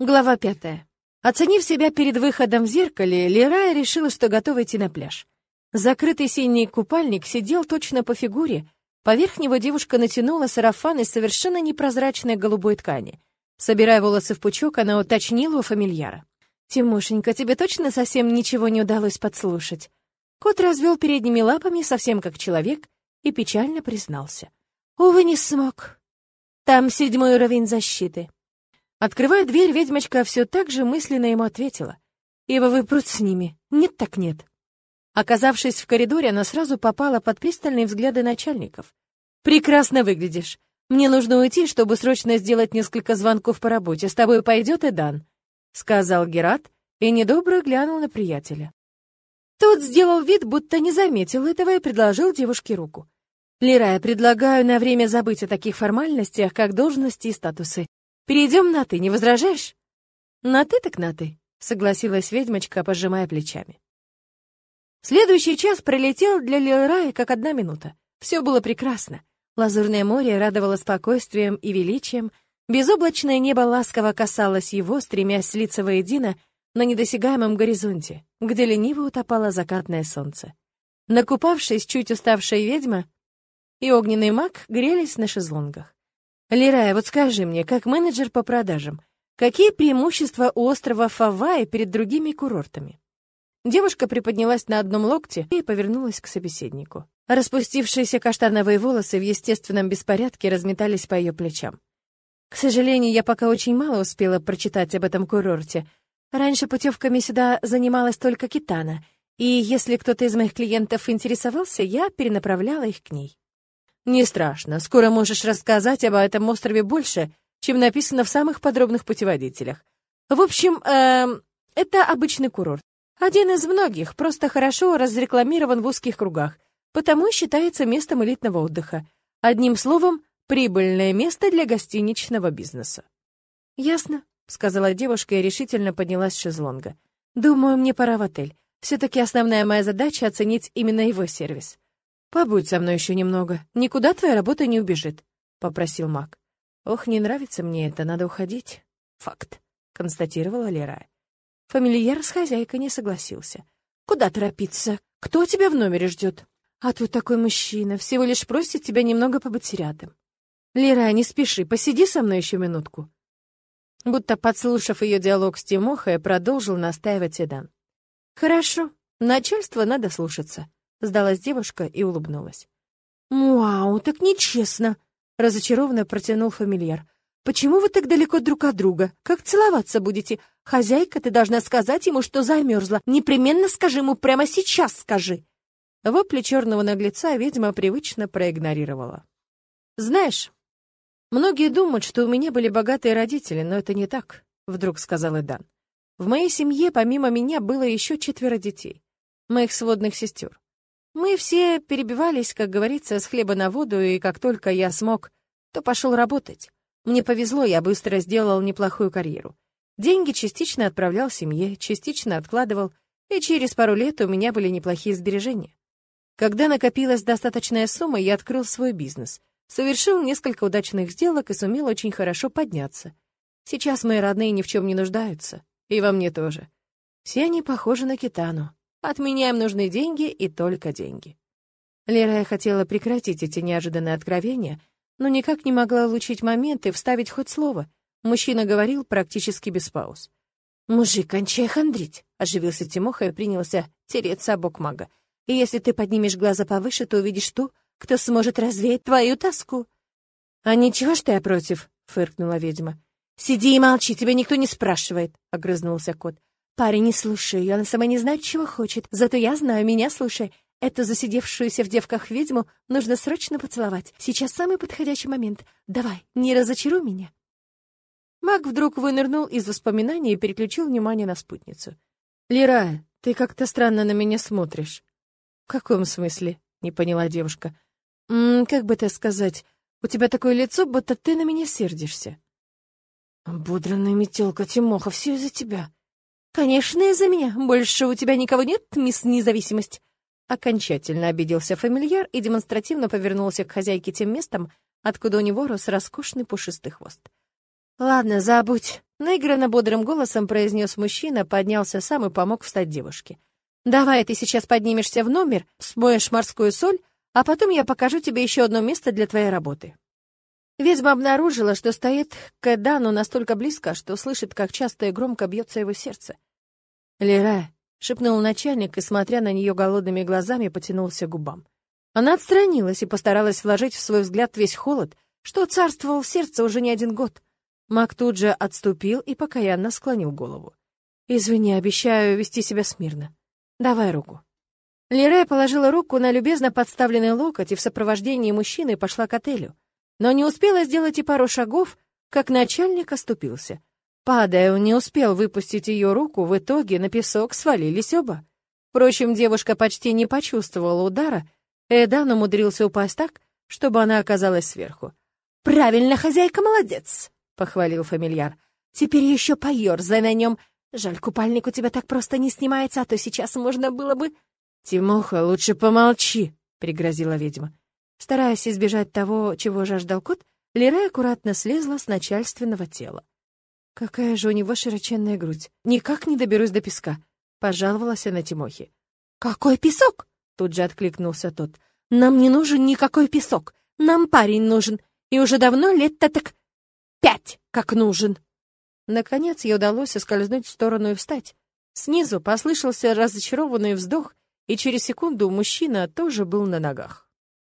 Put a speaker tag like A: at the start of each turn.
A: Глава пятая. Оценив себя перед выходом в зеркале, Лерая решила, что готова идти на пляж. Закрытый синий купальник сидел точно по фигуре. Поверх него девушка натянула сарафан из совершенно непрозрачной голубой ткани. Собирая волосы в пучок, она уточнила у фамильяра. «Тимошенька, тебе точно совсем ничего не удалось подслушать?» Кот развел передними лапами, совсем как человек, и печально признался. «Увы, не смог. Там седьмой уровень защиты. Открывая дверь, ведьмочка все так же мысленно ему ответила. «Ибо вы прут с ними. Нет так нет». Оказавшись в коридоре, она сразу попала под пристальные взгляды начальников. «Прекрасно выглядишь. Мне нужно уйти, чтобы срочно сделать несколько звонков по работе. С тобой пойдет и Дан», — сказал Герат и недобро глянул на приятеля. Тот сделал вид, будто не заметил этого и предложил девушке руку. «Лира, я предлагаю на время забыть о таких формальностях, как должности и статусы. Перейдем на «ты», не возражаешь?» «На «ты» так на «ты», — согласилась ведьмочка, пожимая плечами. Следующий час пролетел для Лилрая как одна минута. Все было прекрасно. Лазурное море радовало спокойствием и величием, безоблачное небо ласково касалось его, стремясь слиться воедино на недосягаемом горизонте, где лениво утопало закатное солнце. Накупавшись, чуть уставшая ведьма и огненный маг грелись на шезлонгах. Лирая, вот скажи мне, как менеджер по продажам, какие преимущества у острова Фавай перед другими курортами? Девушка приподнялась на одном локте и повернулась к собеседнику. Распустившиеся каштановые волосы в естественном беспорядке разметались по ее плечам. К сожалению, я пока очень мало успела прочитать об этом курорте. Раньше путевками сюда занималась только Китана, и если кто-то из моих клиентов интересовался, я перенаправляла их к ней. Не страшно, скоро можешь рассказать об этом острове больше, чем написано в самых подробных путеводителях. В общем, э, это обычный курорт. Один из многих, просто хорошо разрекламирован в узких кругах, потому и считается местом элитного отдыха. Одним словом, прибыльное место для гостиничного бизнеса. «Ясно», — сказала девушка и решительно поднялась с шезлонга. «Думаю, мне пора в отель. Все-таки основная моя задача — оценить именно его сервис». «Побудь со мной еще немного. Никуда твоя работа не убежит», — попросил маг. «Ох, не нравится мне это, надо уходить». «Факт», — констатировала Лера. Фамильяр с хозяйкой не согласился. «Куда торопиться? Кто тебя в номере ждет?» «А тут такой мужчина, всего лишь просит тебя немного побыть рядом». «Лера, не спеши, посиди со мной еще минутку». Будто подслушав ее диалог с Тимохой, продолжил настаивать Эдан. «Хорошо, начальство надо слушаться». Сдалась девушка и улыбнулась. «Вау, так нечестно!» — разочарованно протянул фамильяр. «Почему вы так далеко друг от друга? Как целоваться будете? Хозяйка, ты должна сказать ему, что замерзла. Непременно скажи ему, прямо сейчас скажи!» Вопли черного наглеца ведьма привычно проигнорировала. «Знаешь, многие думают, что у меня были богатые родители, но это не так», — вдруг сказал Эдан. «В моей семье помимо меня было еще четверо детей, моих сводных сестер. Мы все перебивались, как говорится, с хлеба на воду, и как только я смог, то пошел работать. Мне повезло, я быстро сделал неплохую карьеру. Деньги частично отправлял семье, частично откладывал, и через пару лет у меня были неплохие сбережения. Когда накопилась достаточная сумма, я открыл свой бизнес, совершил несколько удачных сделок и сумел очень хорошо подняться. Сейчас мои родные ни в чем не нуждаются, и во мне тоже. Все они похожи на Китану. От меня им нужны деньги и только деньги. Лера хотела прекратить эти неожиданные откровения, но никак не могла улучшить момент и вставить хоть слово. Мужчина говорил практически без пауз. «Мужик, кончай хандрить!» — оживился Тимоха и принялся тереться о бок мага. «И если ты поднимешь глаза повыше, то увидишь ту, кто сможет развеять твою тоску». «А ничего, что я против?» — фыркнула ведьма. «Сиди и молчи, тебя никто не спрашивает», — огрызнулся кот. Парень, не слушай ее, она сама не знает, чего хочет. Зато я знаю, меня слушай. Эту засидевшуюся в девках ведьму нужно срочно поцеловать. Сейчас самый подходящий момент. Давай, не разочаруй меня. Маг вдруг вынырнул из воспоминаний и переключил внимание на спутницу. «Лира, ты как-то странно на меня смотришь». «В каком смысле?» — не поняла девушка. «М -м, «Как бы это сказать? У тебя такое лицо, будто ты на меня сердишься». «Будранная метелка, Тимоха, все из-за тебя», «Конечно, из-за меня. Больше у тебя никого нет, мисс Независимость?» Окончательно обиделся фамильяр и демонстративно повернулся к хозяйке тем местом, откуда у него рос роскошный пушистый хвост. Ладно, забудь. Наигранно бодрым голосом произнес мужчина, поднялся сам и помог встать девушке. Давай ты сейчас поднимешься в номер, смоешь морскую соль, а потом я покажу тебе еще одно место для твоей работы. Ведьма обнаружила, что стоит к Эдану настолько близко, что слышит, как часто и громко бьется его сердце. «Лера», — шепнул начальник и, смотря на нее голодными глазами, потянулся к губам. Она отстранилась и постаралась вложить в свой взгляд весь холод, что царствовал в сердце уже не один год. Мак тут же отступил и покаянно склонил голову. «Извини, обещаю вести себя смирно. Давай руку». Лирея положила руку на любезно подставленный локоть и в сопровождении мужчины пошла к отелю но не успела сделать и пару шагов, как начальник оступился. Падая, он не успел выпустить ее руку, в итоге на песок свалились оба. Впрочем, девушка почти не почувствовала удара, Эдан умудрился упасть так, чтобы она оказалась сверху. «Правильно, хозяйка, молодец!» — похвалил фамильяр. «Теперь еще поерзай на нем. Жаль, купальник у тебя так просто не снимается, а то сейчас можно было бы...» «Тимоха, лучше помолчи!» — пригрозила ведьма. Стараясь избежать того, чего жаждал кот, Лера аккуратно слезла с начальственного тела. «Какая же у него широченная грудь! Никак не доберусь до песка!» — пожаловалась она Тимохе. «Какой песок?» — тут же откликнулся тот. «Нам не нужен никакой песок. Нам парень нужен. И уже давно лет-то так пять как нужен». Наконец ей удалось соскользнуть в сторону и встать. Снизу послышался разочарованный вздох, и через секунду мужчина тоже был на ногах.